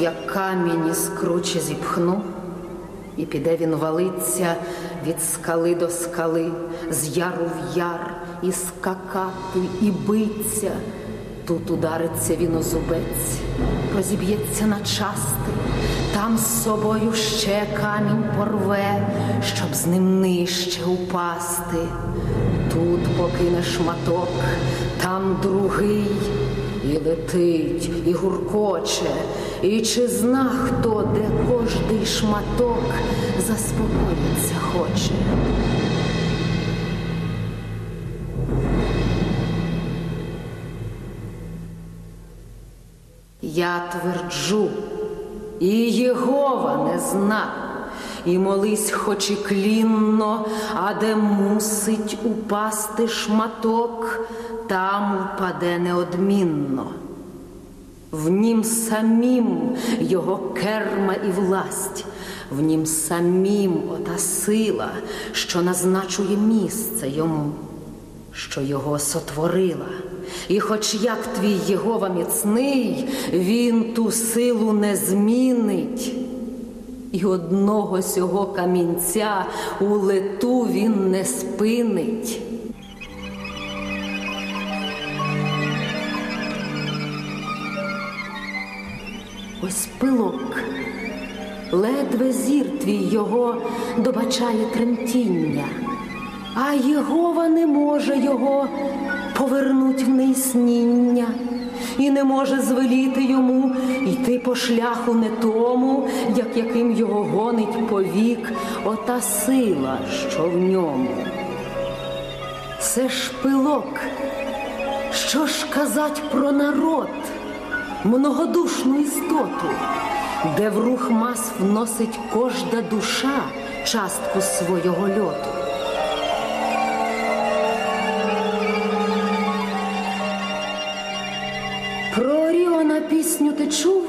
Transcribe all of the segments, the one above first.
як камінь із круче зіпхну, і піде він валиться від скали до скали, з яру в яр, і скакати, і биться. Тут удариться він у розіб'ється на части, там з собою ще камінь порве, щоб з ним нижче упасти. Тут покине шматок, там другий, і летить, і гуркоче, і чи зна хто, де кожний шматок заспокоїться хоче. Я тверджу, і Єгова не зна, і молись, хоч і клінно, а де мусить упасти шматок, там упаде неодмінно. В нім самім його керма і власть, в нім самім ота сила, що назначує місце йому, що його сотворила. І хоч як твій Єгова міцний, він ту силу не змінить. І одного сього камінця у лету він не спинить. Ось пилок, ледве зір твій його добачає тремтіння, а Єгова не може його повернуть в неісніння, і не може звеліти йому йти по шляху не тому, як яким його гонить повік, ота сила, що в ньому. Це ж пилок, що ж казать про народ многодушну істоту, де в рух мас вносить кожда душа частку свого льоту. Про Оріона пісню ти чув,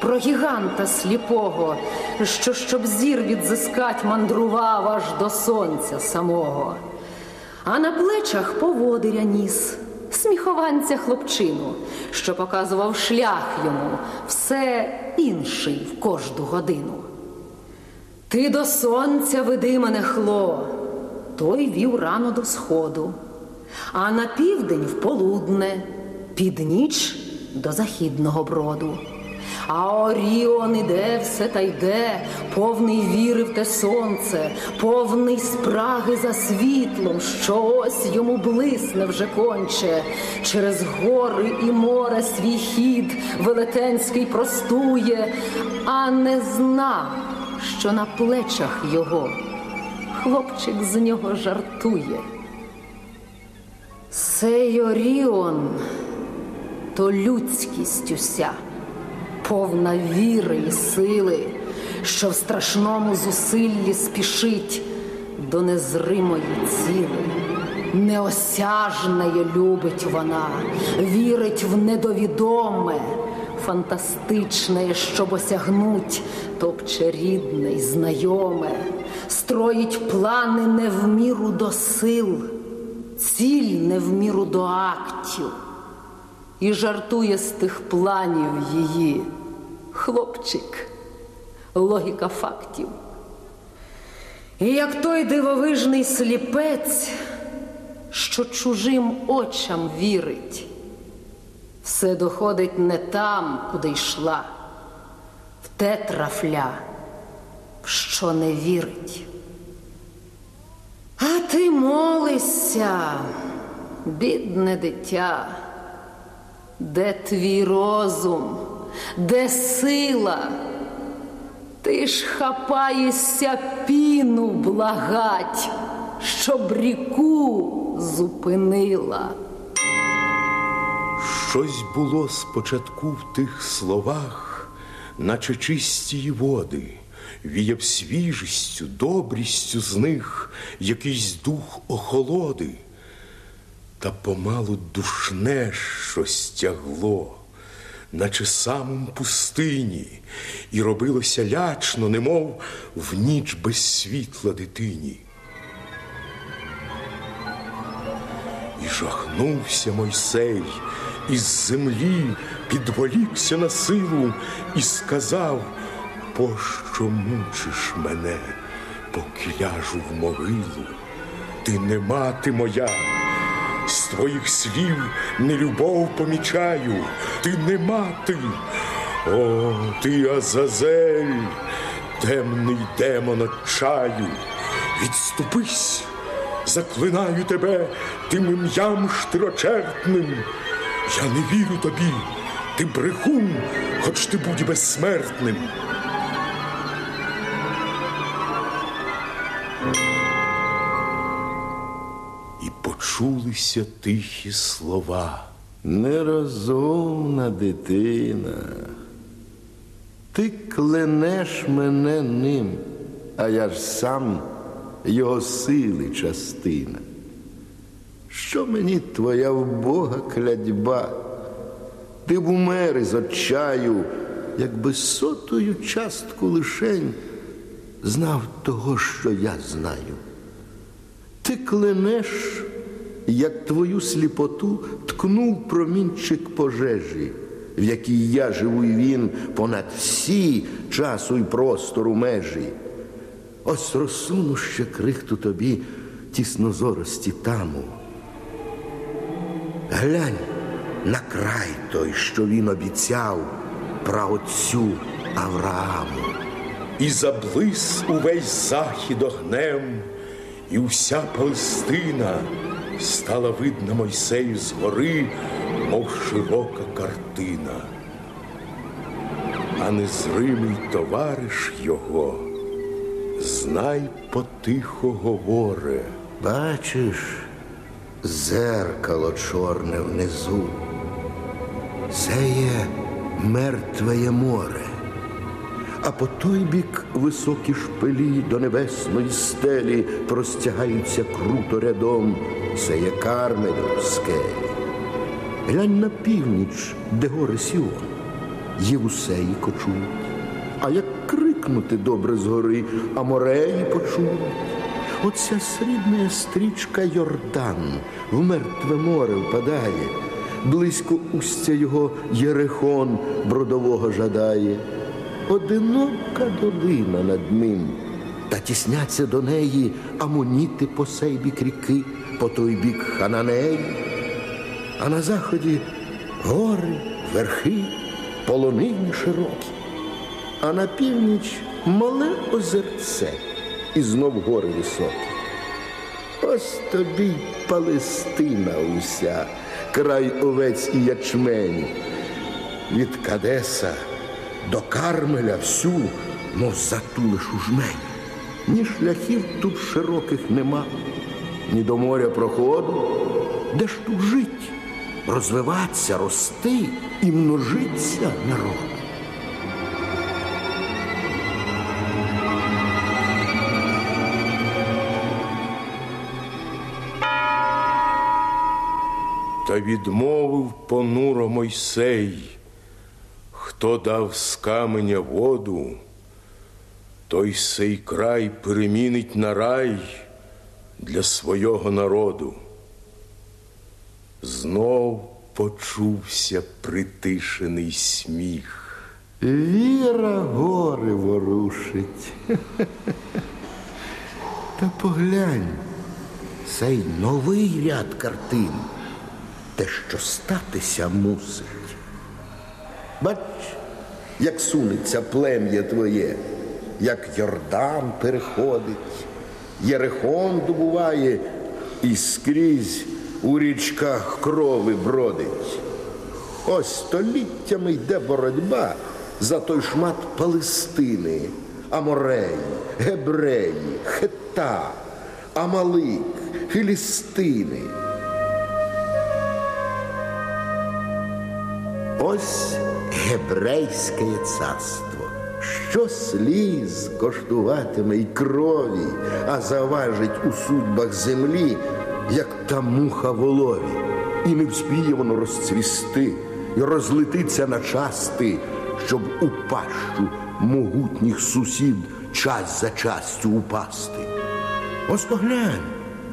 про гіганта сліпого, що, щоб зір відзискать, мандрував аж до сонця самого, а на плечах поводиря ніс сміхованця хлопчину, що показував шлях йому, все інший в кожну годину. Ти до сонця веди мене хло, той вів рано до сходу, а на південь в полудне, під ніч до західного броду. А Оріон іде все та йде, повний віри в те сонце, повний спраги за світлом, що ось йому блисне вже конче. Через гори і море свій хід велетенський простує, а не зна, що на плечах його хлопчик з нього жартує. Сей Оріон то людськість уся повна віри і сили, що в страшному зусиллі спішить до незримої ціли. Неосяжнею любить вона, вірить в недовідоме, фантастичне, щоб осягнуть, топче рідне й знайоме, строїть плани не в міру до сил, ціль не в міру до актів. І жартує з тих планів її хлопчик, логіка фактів. І як той дивовижний сліпець, що чужим очам вірить, все доходить не там, куди йшла, в те трафля, в що не вірить. А ти молишся, бідне дитя, де твій розум? де сила, ти ж хапаєшся піну благать, щоб ріку зупинила. Щось було спочатку в тих словах, наче чисті води, віяв свіжістю, добрістю з них якийсь дух охолоди, та помалу душне щось тягло наче самим пустині, і робилося лячно, немов в ніч без світла дитині. І жахнувся Мойсей, із землі підволікся на силу і сказав, пощо мучиш мене, поки ляжу в могилу. Ти не мати моя, з твоїх слів нелюбов помічаю, ти не мати. О, ти Азазель, темний демон отчаю, відступись, заклинаю тебе тим ім'ям штрочертним. Я не вірю тобі, ти брехун, хоч ти будь безсмертним. Почулися тихі слова. Нерозумна дитина. Ти кленеш мене ним, а я ж сам його сили частина. Що мені твоя вбога клядьба? Ти б умер із отчаю, якби сотою частку лишень знав того, що я знаю. Ти кленеш, як твою сліпоту ткнув промінчик пожежі, в якій я живу і він понад всі часу й простору межі. Ось розсуну ще крихту тобі тіснозорості таму. Глянь на край той, що він обіцяв праотцю Аврааму. І заблис увесь захід огнем, і вся Палестина стала видна Мойсею з гори, мов широка картина. А незримий товариш його, знай потихо говоре. Бачиш, зеркало чорне внизу. Це є мертве море. А по той бік високі шпилі до небесної стелі простягаються круто рядом. Це є Кармель у скелі. Глянь на північ, де гори Сіон, Євусеї кочують. А як крикнути добре згори, а мореї почують. Оця срібна стрічка Йордан в мертве море впадає, близько устя його Єрехон бродового жадає. Одинока долина над ним, та тісняться до неї амоніти по сей бік по той бік Хананеї. А на заході гори, верхи, полонини широкі, а на північ мале озерце і знов гори високі. Ось тобі й Палестина уся, край овець і ячмень. Від Кадеса до Кармеля всю, мов затулиш у жмень. Ні шляхів тут широких нема, ні до моря проходу. Де ж тут жить, розвиватися, рости і множиться народ? Та відмовив понуро Мойсей, хто дав з каменя воду, той сей край перемінить на рай для свого народу. Знов почувся притишений сміх. Віра гори ворушить. Та поглянь, цей новий ряд картин, те, що статися мусить. Бач, як сунеться плем'я твоє, як Йордан переходить, Єрехон добуває і скрізь у річках крови бродить. Ось століттями йде боротьба за той шмат Палестини, Амореї, Гебреї, Хета, Амалик, Філістини. Ось гебрейське царство, що сліз коштуватиме й крові, а заважить у судьбах землі, як та муха волові, і не вспіє воно розцвісти і розлетиться на части, щоб у пащу могутніх сусід час за частю упасти. Ось поглянь,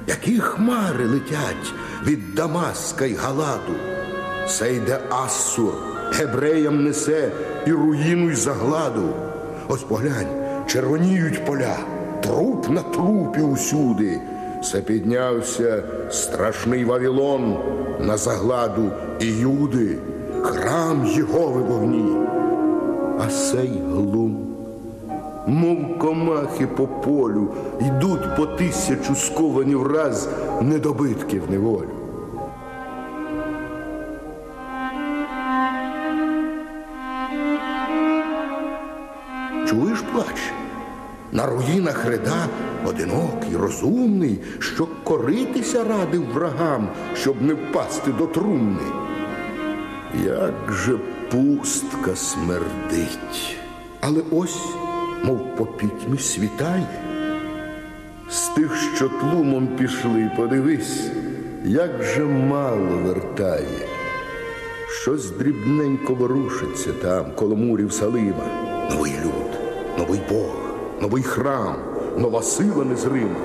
які хмари летять від Дамаска й Галаду. Це йде Ассур, гебреям несе і руїну й загладу. Ось поглянь, червоніють поля, труп на трупі усюди. Це піднявся страшний Вавилон на загладу і юди, храм Єгови вогні. А сей глум, мов комахи по полю, йдуть по тисячу сковані враз недобитків неволю. Чуєш плач? На руїнах реда одинокий, розумний, що коритися радив врагам, щоб не впасти до трумни. Як же пустка смердить. Але ось, мов по пітьмі світає. З тих, що тлумом пішли, подивись, як же мало вертає. Щось дрібненько ворушиться там, коло мурів Салима. Новий люд, новий Бог, новий храм, нова сила незрима.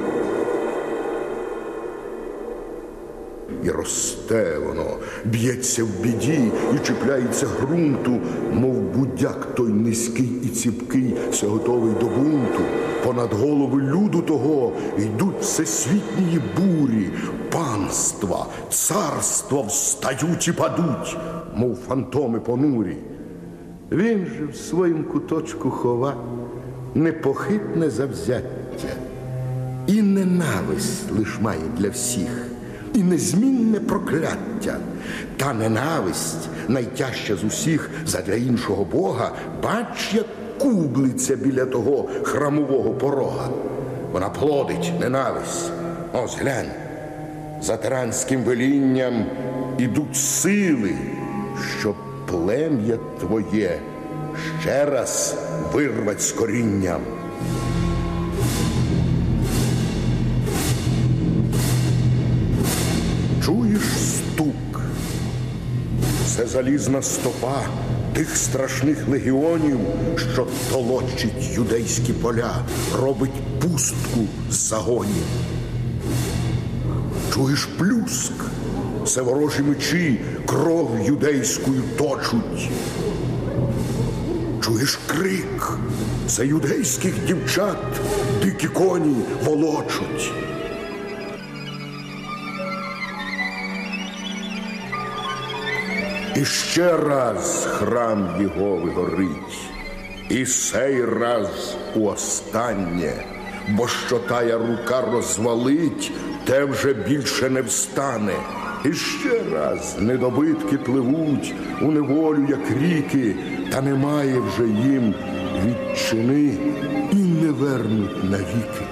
І росте воно, б'ється в біді і чіпляється ґрунту, мов будяк той низький і ціпкий, все готовий до бунту. Понад голови люду того йдуть всесвітні бурі, панства, царства встають і падуть, мов фантоми понурі. Він же в своїм куточку хова непохитне завзяття. І ненависть лиш має для всіх, і незмінне прокляття. Та ненависть найтяжча з усіх задля іншого Бога, бач, як кублиться біля того храмового порога. Вона плодить ненависть. Ось глянь, за тиранським велінням ідуть сили, щоб плем'я твоє ще раз вирвать з корінням. Чуєш стук? Це залізна стопа тих страшних легіонів, що толочить юдейські поля, робить пустку з загонів. Чуєш плюск? Це ворожі мечі кров юдейською точуть. Чуєш крик? Це юдейських дівчат дикі коні волочуть. І ще раз храм Єгови горить, і сей раз уостаннє, бо що тая рука розвалить, те вже більше не встане. І ще раз недобитки пливуть у неволю, як ріки, та немає вже їм відчини і не вернуть навіки.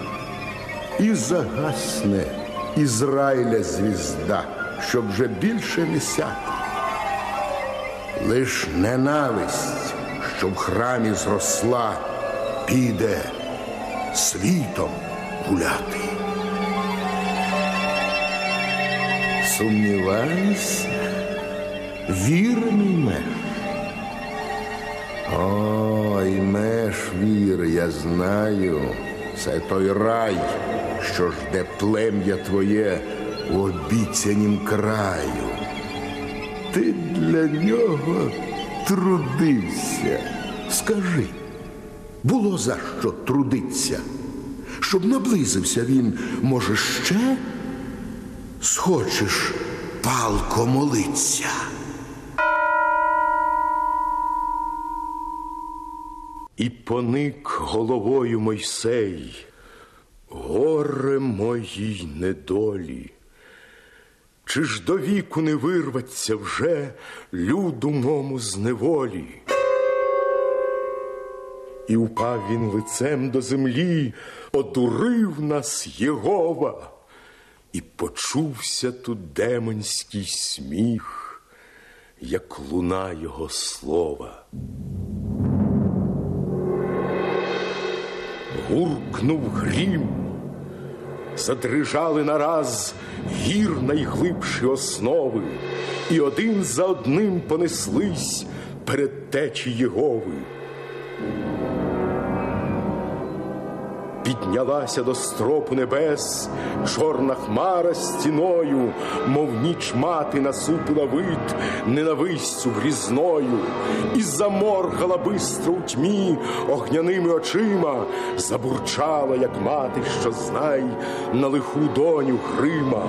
І загасне Ізраїля звізда, щоб вже більше не сяти. Лиш ненависть, що в храмі зросла, піде світом гуляти. Сумніваюся, вірний меш. Ой, меш вір, я знаю, це той рай, що жде плем'я твоє в обіцянім краю. Ти для нього трудився. Скажи, було за що трудиться? Щоб наблизився він, може, ще схочеш палко молиться. І поник головою Мойсей, горе моїй недолі. Чи ж до віку не вирваться вже люду мому з неволі? І упав він лицем до землі, одурив нас Єгова, і почувся тут демонський сміх, як луна його слова. Гуркнув грім, задрижали нараз гір найглибші основи, і один за одним понеслись перед течі Єгови. Піднялася до стропу небес, чорна хмара стіною, мов ніч мати насупила вид ненавистю грізною, і заморгала бистро у тьмі огняними очима, забурчала, як мати, що знай на лиху доню Грима.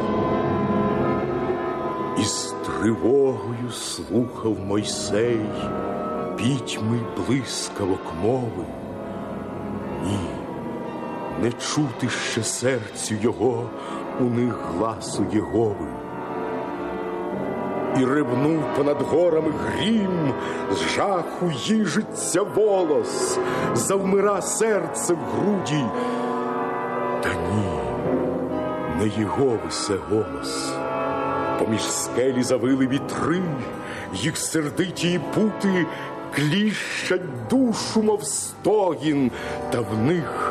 І з тривогою слухав Мойсей пітьми блискавок мови. Ні, не чути ще серцю його у них гласу Єгови. І рибнув понад горами грім, з жаху їжиться волос, завмира серце в груді. Та ні, не його весе голос. Поміж скелі завили вітри, їх сердиті пути кліщать душу, мов стогін, та в них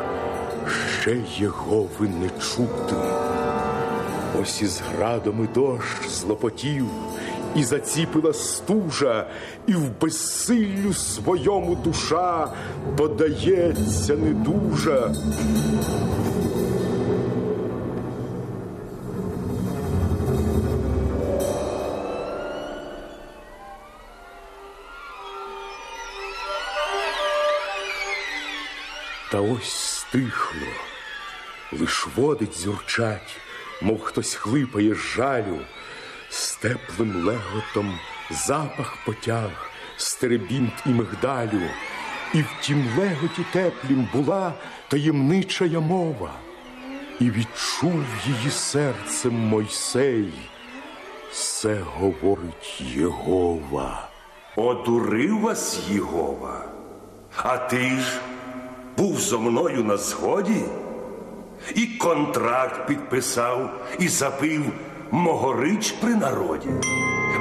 ще Єгови не чути. Ось із градом і дощ злопотів, і заціпила стужа, і в безсиллю своєму душа подається недужа. Та ось стихло, лиш води дзюрчать, мов хтось хлипає з жалю, з теплим леготом запах потяг, стеребінт і мигдалю, і в тім леготі теплім була таємнича мова, і відчув її серцем Мойсей. Все говорить Єгова. Одурив вас Єгова, а ти ж був зо мною на згоді, і контракт підписав, і запив могорич при народі.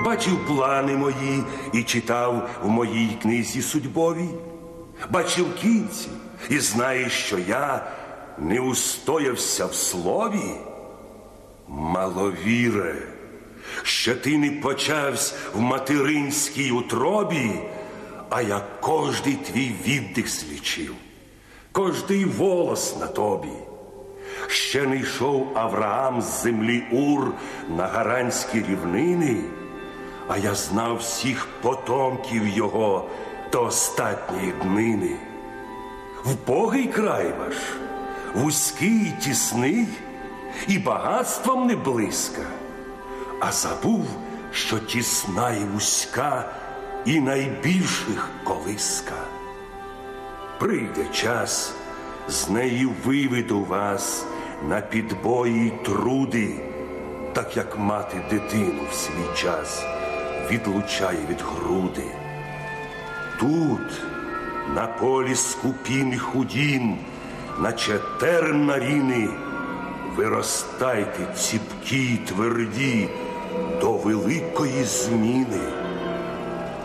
Бачив плани мої і читав в моїй книзі судьбовій. Бачив кінці і знаєш, що я не устоявся в слові. Маловіре, що ти не почавсь в материнській утробі, а я кожний твій віддих злічив, кожний волос на тобі. Ще не йшов Авраам з землі Ур на гаранські рівнини, а я знав всіх потомків його до остатньої днини. Вбогий край ваш, вузький і тісний, і багатством не близька, а забув, що тісна і вузька, і найбільших колиска. Прийде час, з неї виведу вас на підбої й труди, так як мати дитину в свій час відлучає від груди. Тут, на полі скупін і худін, наче терн ріни, виростайте ціпкі й тверді до великої зміни.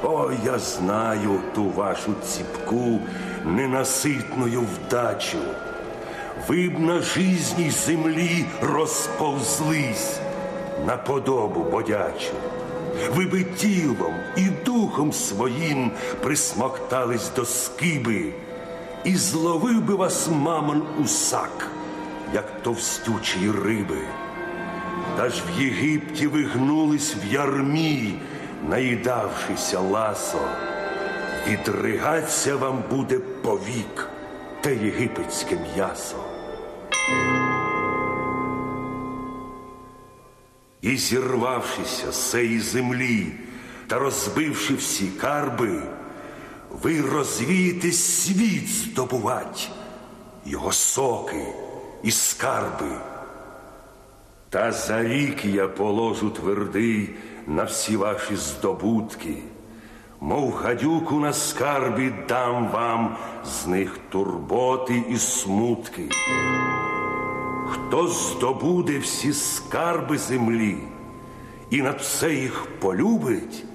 О, я знаю ту вашу ціпку ненаситною вдачу. Ви б на жизній землі розповзлись на подобу бодячу. Ви би тілом і духом своїм присмоктались до скиби, і зловив би вас мамон усак, як товстючі риби. Та ж в Єгипті ви гнулись в ярмі, наїдавшися ласо, відригаться вам буде повік те єгипетське м'ясо. І зірвавшися з цієї землі та розбивши всі карби, ви розвієте світ здобувать, його соки і скарби. Та за рік я положу твердий на всі ваші здобутки, мов гадюку на скарбі дам вам з них турботи і смутки. Хто здобуде всі скарби землі і над все їх полюбить,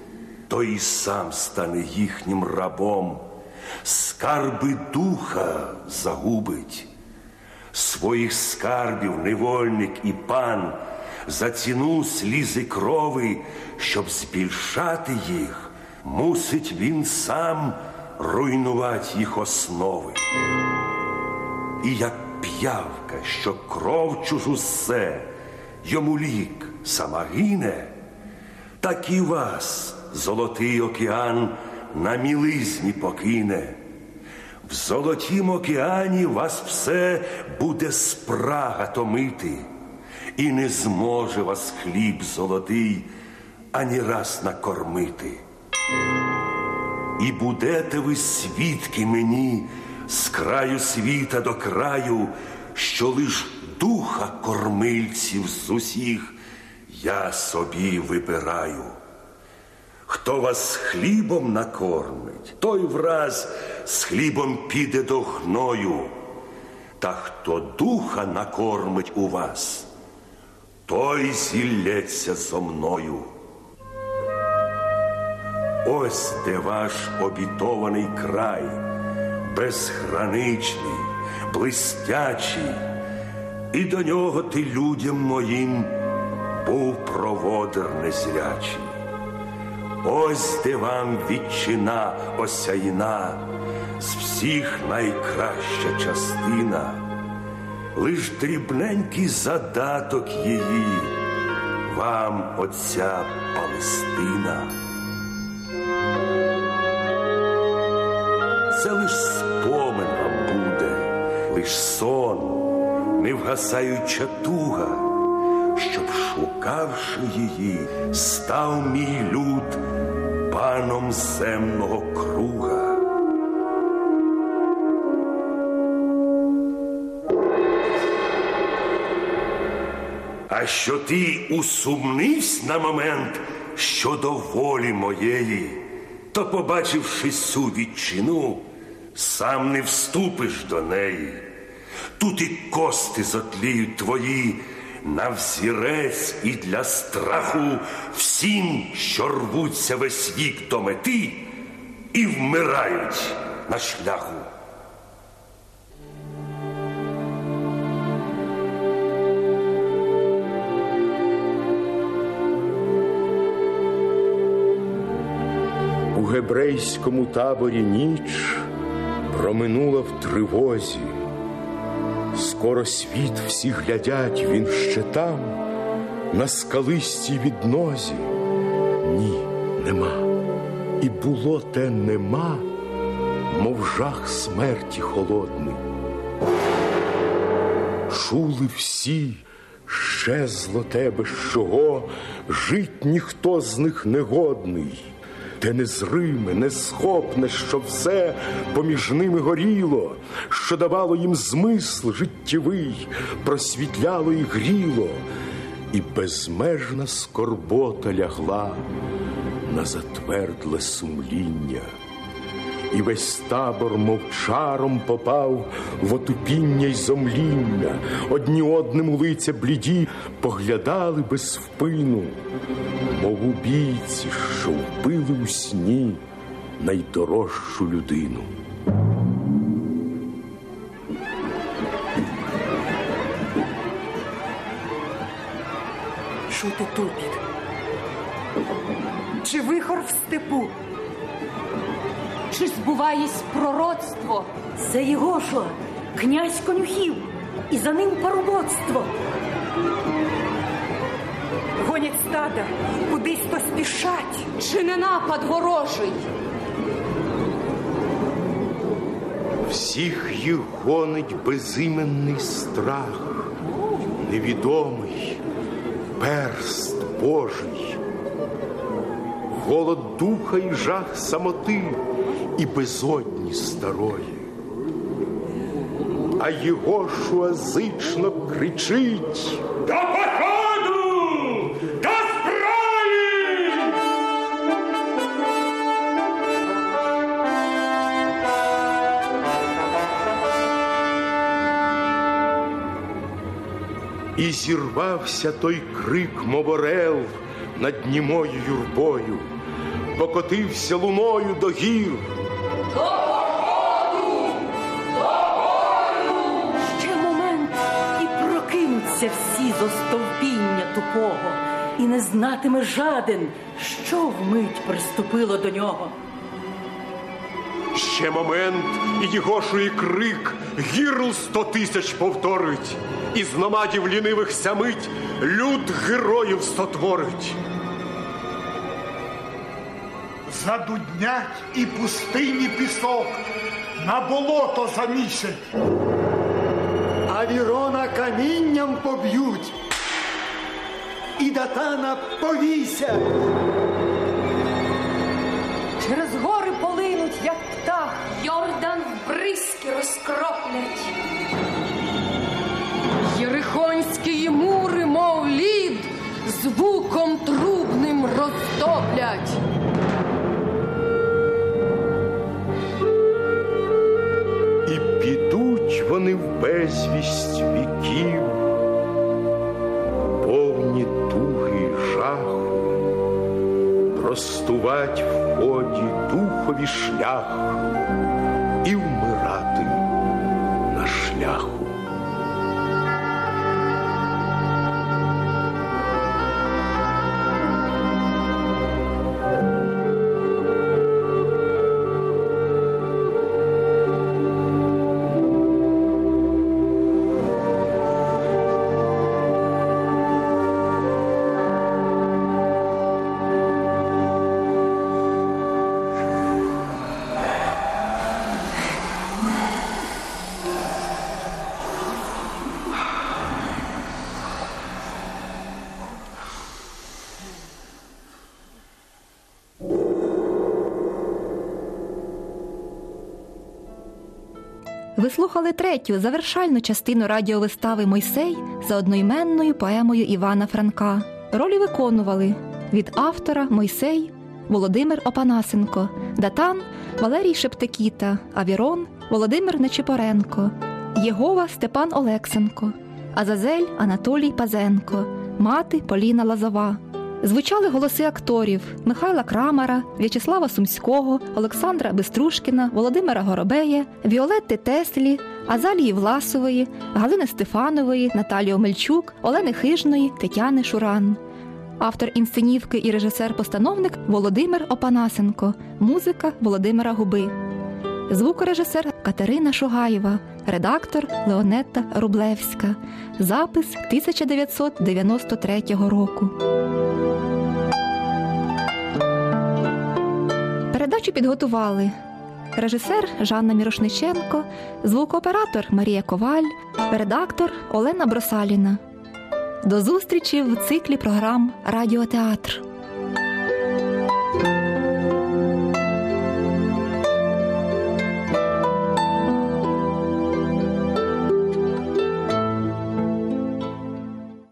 той і сам стане їхнім рабом, скарби духа загубить. Своїх скарбів невольник і пан за ціну слізи крови, щоб збільшати їх, мусить він сам руйнувати їх основи. І як п'явка, що кров чужу ссе, йому лік сама гине, так і вас золотий океан на мілизні покине. В золотім океані вас все буде спрага томити, і не зможе вас хліб золотий ані раз накормити. І будете ви свідки мені з краю світа до краю, що лиш духа кормильців з усіх я собі вибираю. Хто вас хлібом накормить, той враз з хлібом піде до гною, та хто духа накормить у вас, той зілється зо мною. Ось де ваш обітований край, безграничний, блистячий, і до нього ти людям моїм був проводир незрячий. Ось де вам відчина осяйна, з всіх найкраща частина, лиш дрібненький задаток її, вам оця Палестина. Це лиш спомин буде, лиш сон, невгасаюча туга, щоб, шукавши її, став мій люд паном земного круга. А що ти усумнився на момент щодо волі моєї, то, побачивши цю відчину, сам не вступиш до неї. Тут і кости затліють твої на взірець і для страху всім, що рвуться весь вік до мети і вмирають на шляху. У гебрейському таборі ніч проминула в тривозі. Скоро світ всі глядять, він ще там, на скалистій віднозі. Ні, нема. І було те нема, мов жах смерті холодний. Чули всі, щезло тебе, з чого жить ніхто з них не годний, те незриме, несхопне, що все поміж ними горіло, що давало їм змисл життєвий, просвітляло і гріло, і безмежна скорбота лягла на затвердле сумління і весь табор мовчаром попав в отупіння й зомління. Одні одним у лиця бліді поглядали без впину, мов убійці, що вбили у сні найдорожчу людину. Чути тупіт. Чи вихор в степу? Чи збуваєсь пророцтво? Це Єгошуа, князь конюхів, і за ним парубоцтво. Гонять стада, кудись то спішать. Чи не напад ворожий? Всіх їх гонить безіменний страх, невідомий перст Божий, голод духа і жах самоти і безодні старої. А Єгошуа зично кричить. До походу! До зброї! І зірвався той крик, мов орел над німою юрбою, покотився луною до гір. Всі зо стовпіння тупого, і не знатиме жаден, що вмить приступило до нього. Ще момент, і Єгошуї крик гірл сто тисяч повторить, із номадів лінивих сямить люд героїв сотворить. Задуднять і пустині пісок, на болото замісять. А Вірона камінням поб'ють. І датана повісять. Через гори полинуть, як птах. Йордан в бризки розкроплять. Єрихонські мури, мов лід, звуком трубним розтоплять. Духові шлях Ви слухали третю завершальну частину радіовистави Мойсей за одноіменною поемою Івана Франка. Ролі виконували від автора Мойсей Володимир Опанасенко, Датан Валерій Шептикіта, Авірон Володимир Нечипоренко, Єгова Степан Олексенко, Азазель Анатолій Пазенко, мати Поліна Лазова. Звучали голоси акторів Михайла Крамара, В'ячеслава Сумського, Олександра Беструшкіна, Володимира Горобея, Віолетти Теслі, Азалії Власової, Галини Стефанової, Наталії Омельчук, Олени Хижної, Тетяни Шуран. Автор інсценівки і режисер-постановник Володимир Опанасенко, музика Володимира Губи, звукорежисер Катерина Шугаєва, редактор Леонетта Рублевська, запис 1993 року. Передачу підготували режисер Жанна Мірошниченко, звукооператор Марія Коваль, редактор Олена Бросаліна. До зустрічі в циклі програм Радіотеатр.